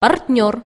партнер.